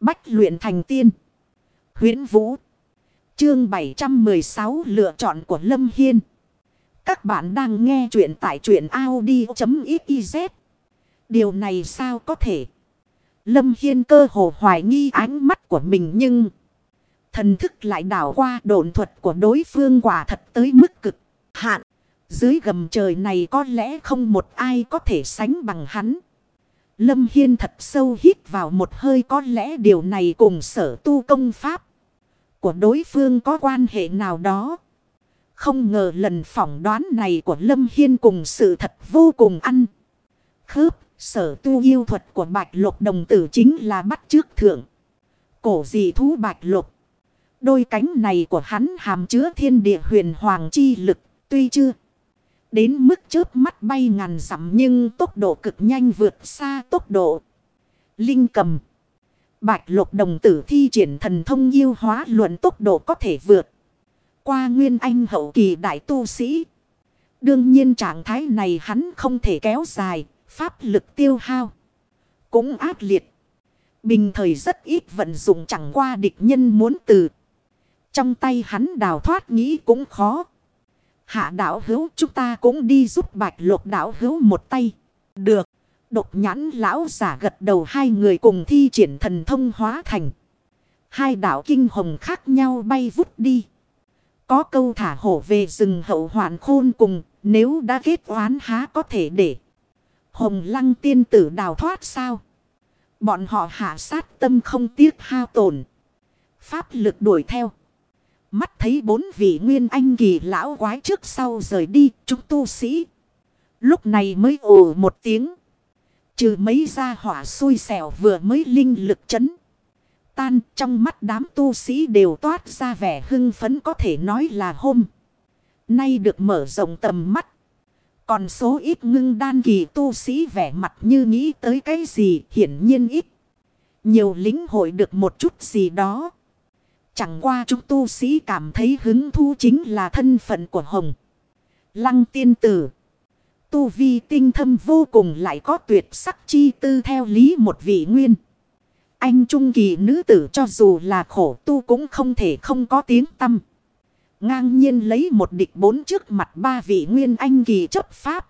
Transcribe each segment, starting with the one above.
Bách luyện thành tiên. huyễn Vũ. Chương 716 lựa chọn của Lâm Hiên. Các bạn đang nghe truyện tại truyện Audi.xyz. Điều này sao có thể? Lâm Hiên cơ hồ hoài nghi ánh mắt của mình nhưng... Thần thức lại đảo qua độn thuật của đối phương quả thật tới mức cực hạn. Dưới gầm trời này có lẽ không một ai có thể sánh bằng hắn. Lâm Hiên thật sâu hít vào một hơi có lẽ điều này cùng sở tu công pháp của đối phương có quan hệ nào đó. Không ngờ lần phỏng đoán này của Lâm Hiên cùng sự thật vô cùng ăn. Khớp, sở tu yêu thuật của Bạch Lục đồng tử chính là bắt trước thượng. Cổ dị thú Bạch Lục. Đôi cánh này của hắn hàm chứa thiên địa huyền hoàng chi lực, tuy chưa đến mức chớp mắt bay ngàn dặm nhưng tốc độ cực nhanh vượt xa tốc độ. Linh cầm. Bạch lục đồng tử thi triển thần thông yêu hóa luận tốc độ có thể vượt. Qua nguyên anh hậu kỳ đại tu sĩ. Đương nhiên trạng thái này hắn không thể kéo dài. Pháp lực tiêu hao. Cũng ác liệt. Bình thời rất ít vận dụng chẳng qua địch nhân muốn từ. Trong tay hắn đào thoát nghĩ cũng khó. Hạ đảo hữu, chúng ta cũng đi giúp bạch lục đảo hữu một tay. Được. Độc nhãn lão giả gật đầu, hai người cùng thi triển thần thông hóa thành. Hai đảo kinh hồng khác nhau bay vút đi. Có câu thả hổ về rừng hậu hoạn khôn cùng. Nếu đã kết oán há có thể để. Hồng lăng tiên tử đào thoát sao? Bọn họ hạ sát tâm không tiếc hao tổn. Pháp lực đuổi theo. Mắt thấy bốn vị nguyên anh kỳ lão quái trước sau rời đi, chúng tu sĩ. Lúc này mới ồ một tiếng. Trừ mấy gia hỏa xui xẻo vừa mới linh lực chấn. Tan trong mắt đám tu sĩ đều toát ra vẻ hưng phấn có thể nói là hôm. Nay được mở rộng tầm mắt. Còn số ít ngưng đan kỳ tu sĩ vẻ mặt như nghĩ tới cái gì hiển nhiên ít. Nhiều lính hội được một chút gì đó. Chẳng qua chúng tu sĩ cảm thấy hứng thú chính là thân phận của Hồng. Lăng tiên tử. Tu vi tinh thâm vô cùng lại có tuyệt sắc chi tư theo lý một vị nguyên. Anh trung kỳ nữ tử cho dù là khổ tu cũng không thể không có tiếng tâm. Ngang nhiên lấy một địch bốn trước mặt ba vị nguyên anh kỳ chấp pháp.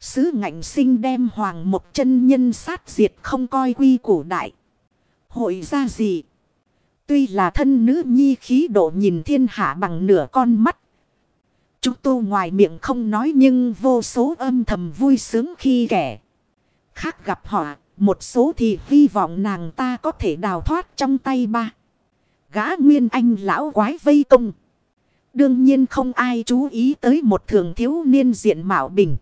Sứ ngạnh sinh đem hoàng một chân nhân sát diệt không coi quy củ đại. Hội ra gì? Tuy là thân nữ nhi khí độ nhìn thiên hạ bằng nửa con mắt. Chúng tu ngoài miệng không nói nhưng vô số âm thầm vui sướng khi kẻ. Khác gặp họ, một số thì hy vọng nàng ta có thể đào thoát trong tay ba. Gã nguyên anh lão quái vây công. Đương nhiên không ai chú ý tới một thường thiếu niên diện mạo bình.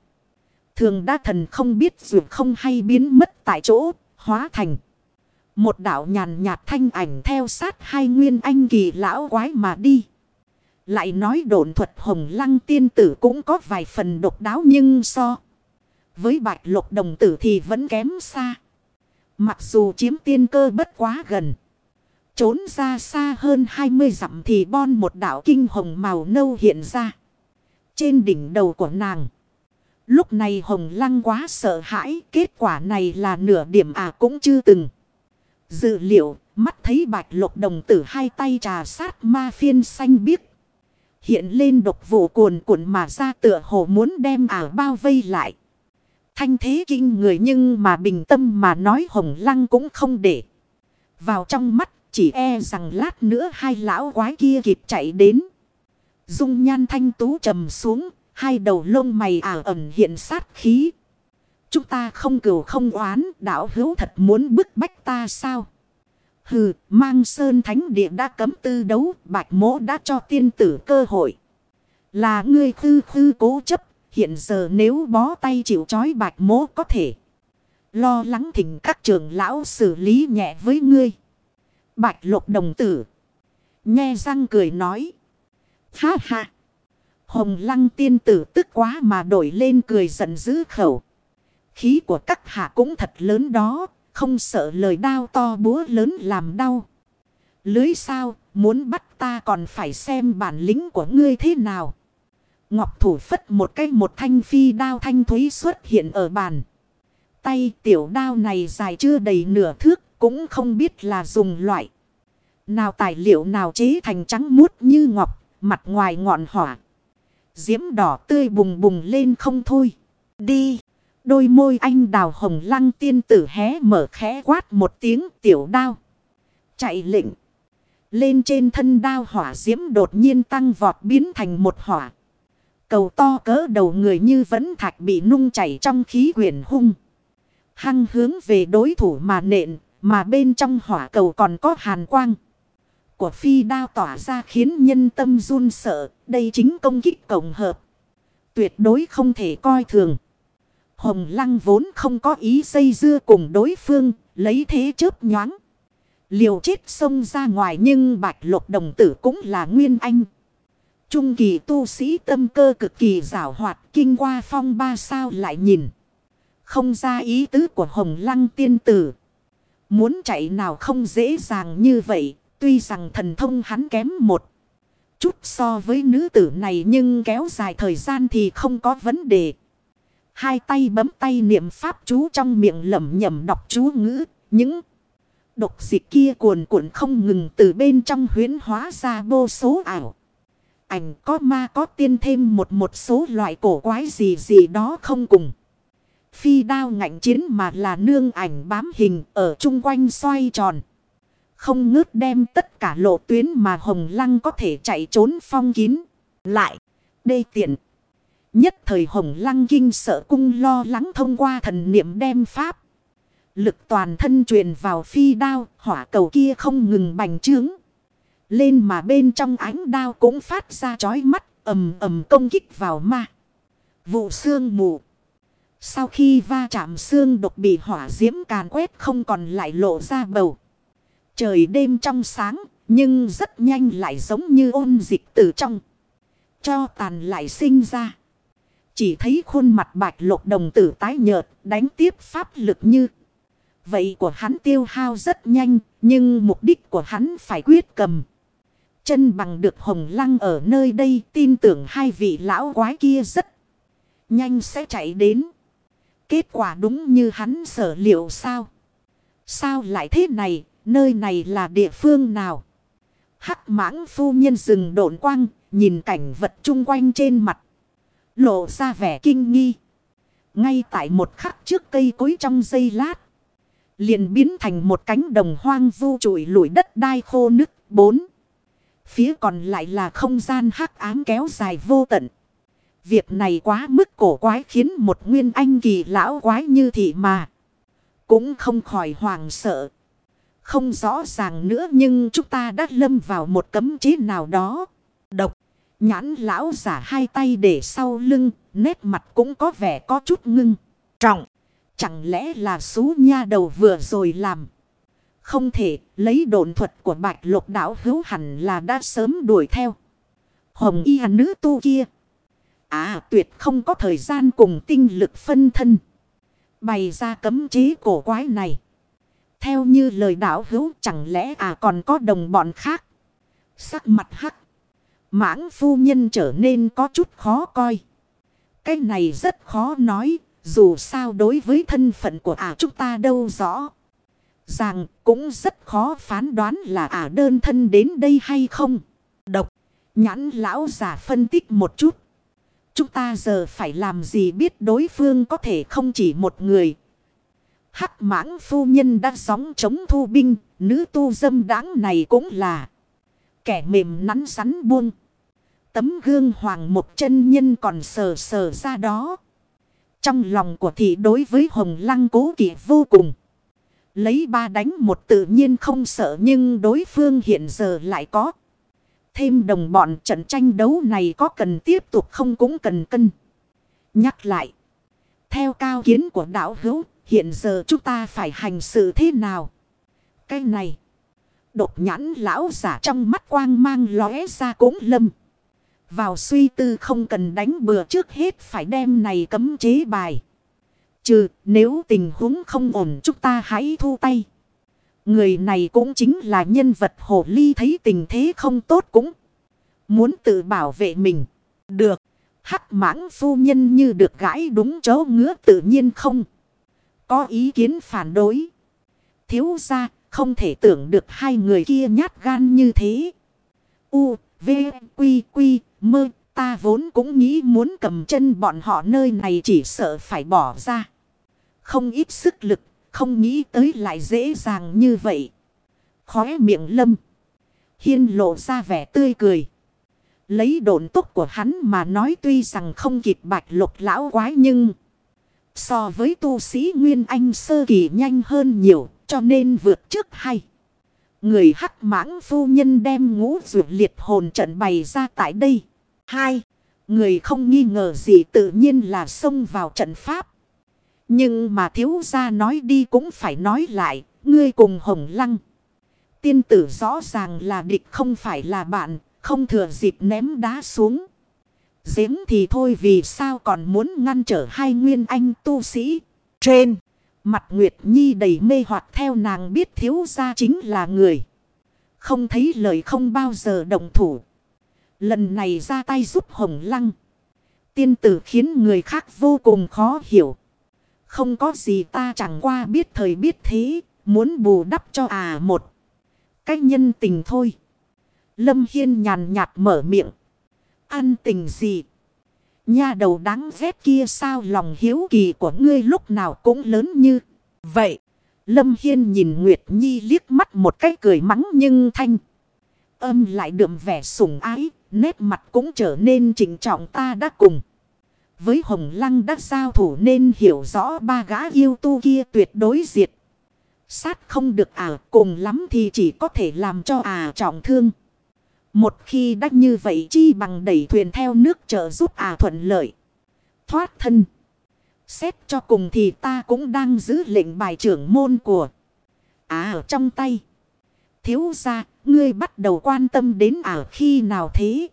Thường đa thần không biết dù không hay biến mất tại chỗ, hóa thành. Một đạo nhàn nhạt thanh ảnh theo sát hai nguyên anh kỳ lão quái mà đi. Lại nói độn thuật hồng lăng tiên tử cũng có vài phần độc đáo nhưng so. Với bạch lục đồng tử thì vẫn kém xa. Mặc dù chiếm tiên cơ bất quá gần. Trốn ra xa hơn 20 dặm thì bon một đảo kinh hồng màu nâu hiện ra. Trên đỉnh đầu của nàng. Lúc này hồng lăng quá sợ hãi. Kết quả này là nửa điểm à cũng chưa từng. Dự liệu, mắt thấy bạch lục đồng tử hai tay trà sát ma phiên xanh biếc. Hiện lên độc vụ cuồn cuộn mà ra tựa hồ muốn đem ảo bao vây lại. Thanh thế kinh người nhưng mà bình tâm mà nói hồng lăng cũng không để. Vào trong mắt chỉ e rằng lát nữa hai lão quái kia kịp chạy đến. Dung nhan thanh tú trầm xuống, hai đầu lông mày ảo ẩn hiện sát khí. Chúng ta không cửu không oán, đạo hữu thật muốn bức bách ta sao? Hừ, mang sơn thánh địa đã cấm tư đấu, bạch mỗ đã cho tiên tử cơ hội. Là ngươi khư khư cố chấp, hiện giờ nếu bó tay chịu chói bạch mỗ có thể. Lo lắng thỉnh các trưởng lão xử lý nhẹ với ngươi. Bạch lục đồng tử. Nghe răng cười nói. Ha ha. Hồng lăng tiên tử tức quá mà đổi lên cười giận dữ khẩu. Khí của các hạ cũng thật lớn đó, không sợ lời đao to búa lớn làm đau. Lưới sao, muốn bắt ta còn phải xem bản lĩnh của ngươi thế nào. Ngọc thủ phất một cái một thanh phi đao thanh thúy xuất hiện ở bàn. Tay tiểu đao này dài chưa đầy nửa thước, Cũng không biết là dùng loại. Nào tài liệu nào chế thành trắng muốt như ngọc. Mặt ngoài ngọn hỏa. Diễm đỏ tươi bùng bùng lên không thôi. Đi. Đôi môi anh đào hồng lăng tiên tử hé mở khẽ quát một tiếng tiểu đao. Chạy lệnh. Lên trên thân đao hỏa diễm đột nhiên tăng vọt biến thành một hỏa. Cầu to cỡ đầu người như vẫn thạch bị nung chảy trong khí quyển hung. Hăng hướng về đối thủ mà nện, mà bên trong hỏa cầu còn có hàn quang. Của phi đao tỏa ra khiến nhân tâm run sợ, đây chính công kích tổng hợp. Tuyệt đối không thể coi thường. Hồng lăng vốn không có ý xây dưa cùng đối phương, lấy thế chớp nhoáng. Liều chết xông ra ngoài nhưng bạch lục đồng tử cũng là nguyên anh. Trung kỳ tu sĩ tâm cơ cực kỳ rảo hoạt kinh qua phong ba sao lại nhìn. Không ra ý tứ của hồng lăng tiên tử. Muốn chạy nào không dễ dàng như vậy. Tuy rằng thần thông hắn kém một chút so với nữ tử này nhưng kéo dài thời gian thì không có vấn đề. Hai tay bấm tay niệm pháp chú trong miệng lẩm nhẩm đọc chú ngữ. Những độc dịch kia cuồn cuộn không ngừng từ bên trong huyến hóa ra vô số ảo. Ảnh có ma có tiên thêm một một số loại cổ quái gì gì đó không cùng. Phi đao ngạnh chiến mà là nương ảnh bám hình ở chung quanh xoay tròn. Không ngớt đem tất cả lộ tuyến mà hồng lăng có thể chạy trốn phong kín. Lại, đây tiện. Nhất thời hồng lăng kinh sợ cung lo lắng thông qua thần niệm đem pháp. Lực toàn thân truyền vào phi đao, hỏa cầu kia không ngừng bành trướng. Lên mà bên trong ánh đao cũng phát ra chói mắt, ầm ầm công kích vào ma. Vụ xương mù. Sau khi va chạm xương độc bị hỏa diễm càn quét không còn lại lộ ra bầu. Trời đêm trong sáng, nhưng rất nhanh lại giống như ôn dịch từ trong. Cho tàn lại sinh ra. Chỉ thấy khuôn mặt bạch lục đồng tử tái nhợt, đánh tiếp pháp lực như. Vậy của hắn tiêu hao rất nhanh, nhưng mục đích của hắn phải quyết cầm. Chân bằng được hồng lăng ở nơi đây tin tưởng hai vị lão quái kia rất nhanh sẽ chạy đến. Kết quả đúng như hắn sở liệu sao? Sao lại thế này? Nơi này là địa phương nào? Hắc mãng phu nhân rừng độn quang, nhìn cảnh vật chung quanh trên mặt. Lộ ra vẻ kinh nghi. Ngay tại một khắc trước cây cối trong giây lát. Liền biến thành một cánh đồng hoang vu trụi lủi đất đai khô nứt. Bốn. Phía còn lại là không gian hắc ám kéo dài vô tận. Việc này quá mức cổ quái khiến một nguyên anh kỳ lão quái như thị mà. Cũng không khỏi hoàng sợ. Không rõ ràng nữa nhưng chúng ta đã lâm vào một cấm chế nào đó. Nhãn lão giả hai tay để sau lưng. Nét mặt cũng có vẻ có chút ngưng. Trọng. Chẳng lẽ là xú nha đầu vừa rồi làm. Không thể, lấy đồn thuật của bạch lục đảo hữu hẳn là đã sớm đuổi theo. Hồng y nữ tu kia. À tuyệt không có thời gian cùng tinh lực phân thân. Bày ra cấm chế cổ quái này. Theo như lời đảo hữu, chẳng lẽ à còn có đồng bọn khác. Sắc mặt hắc. Mãng phu nhân trở nên có chút khó coi. Cái này rất khó nói. Dù sao đối với thân phận của ả à chúng ta đâu rõ. Rằng cũng rất khó phán đoán là ả à đơn thân đến đây hay không. Độc. Nhãn lão giả phân tích một chút. Chúng ta giờ phải làm gì biết đối phương có thể không chỉ một người. Hắc mãng phu nhân đã sóng chống thu binh. Nữ tu dâm đáng này cũng là kẻ mềm nắn sắn buông. Tấm gương hoàng một chân nhân còn sờ sờ ra đó. Trong lòng của thị đối với hồng lăng cố kỵ vô cùng. Lấy ba đánh một tự nhiên không sợ nhưng đối phương hiện giờ lại có. Thêm đồng bọn trận tranh đấu này có cần tiếp tục không cũng cần cân. Nhắc lại. Theo cao kiến của đạo hữu, hiện giờ chúng ta phải hành sự thế nào? Cái này. Đột nhãn lão giả trong mắt quang mang lóe ra cũng lâm. Vào suy tư không cần đánh bừa trước hết phải đem này cấm chế bài. Trừ nếu tình huống không ổn chúng ta hãy thu tay. Người này cũng chính là nhân vật hồ ly thấy tình thế không tốt cũng. Muốn tự bảo vệ mình. Được. Hắc mãng phu nhân như được gãi đúng chỗ ngứa tự nhiên không. Có ý kiến phản đối. Thiếu ra, không thể tưởng được hai người kia nhát gan như thế. U, V, Quy, Quy, Mơ, ta vốn cũng nghĩ muốn cầm chân bọn họ nơi này chỉ sợ phải bỏ ra. Không ít sức lực, không nghĩ tới lại dễ dàng như vậy. Khóe miệng lâm. Hiên lộ ra vẻ tươi cười. Lấy độn tốc của hắn mà nói tuy rằng không kịp bạch lục lão quái nhưng... So với tu sĩ Nguyên Anh sơ kỳ nhanh hơn nhiều cho nên vượt trước hay. Người hắc mãng phu nhân đem ngũ rượu liệt hồn trận bày ra tại đây. Hai. Người không nghi ngờ gì tự nhiên là xông vào trận pháp. Nhưng mà thiếu gia nói đi cũng phải nói lại. Ngươi cùng hồng lăng. Tiên tử rõ ràng là địch không phải là bạn. Không thừa dịp ném đá xuống. Giếng thì thôi vì sao còn muốn ngăn trở hai nguyên anh tu sĩ. Trên. Mặt Nguyệt Nhi đầy mê hoặc theo nàng biết thiếu gia chính là người. Không thấy lời không bao giờ động thủ. Lần này ra tay giúp Hồng Lăng. Tiên tử khiến người khác vô cùng khó hiểu. Không có gì ta chẳng qua biết thời biết thế. Muốn bù đắp cho à một. Cách nhân tình thôi. Lâm Hiên nhàn nhạt mở miệng. Ăn tình gì? Nha đầu đáng ghét kia sao lòng hiếu kỳ của ngươi lúc nào cũng lớn như vậy. Lâm Hiên nhìn Nguyệt Nhi liếc mắt một cái cười mắng nhưng thanh. Âm lại đượm vẻ sủng ái, nét mặt cũng trở nên chỉnh trọng ta đã cùng. Với Hồng Lăng đã giao thủ nên hiểu rõ ba gã yêu tu kia tuyệt đối diệt. Sát không được à cùng lắm thì chỉ có thể làm cho à trọng thương. Một khi đã như vậy chi bằng đẩy thuyền theo nước trợ giúp à thuận lợi. Thoát thân. Xét cho cùng thì ta cũng đang giữ lệnh bài trưởng môn của. À ở trong tay. Thiếu ra, ngươi bắt đầu quan tâm đến à khi nào thế?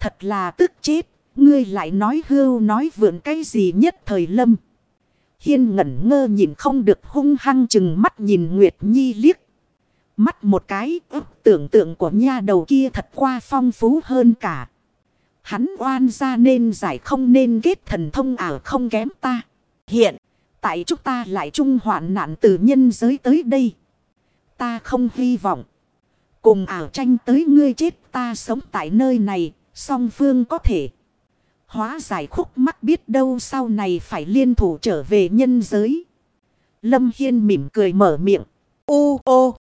Thật là tức chết, ngươi lại nói hưu nói vượn cái gì nhất thời lâm. Hiên ngẩn ngơ nhìn không được hung hăng chừng mắt nhìn Nguyệt Nhi liếc. Mắt một cái ức tưởng tượng của nha đầu kia thật qua phong phú hơn cả. Hắn oan ra nên giải không nên kết thần thông ảo không kém ta. Hiện, tại chúng ta lại chung hoạn nạn từ nhân giới tới đây. Ta không hy vọng. Cùng ảo tranh tới ngươi chết ta sống tại nơi này, song phương có thể. Hóa giải khúc mắc biết đâu sau này phải liên thủ trở về nhân giới. Lâm Hiên mỉm cười mở miệng. Ô ô.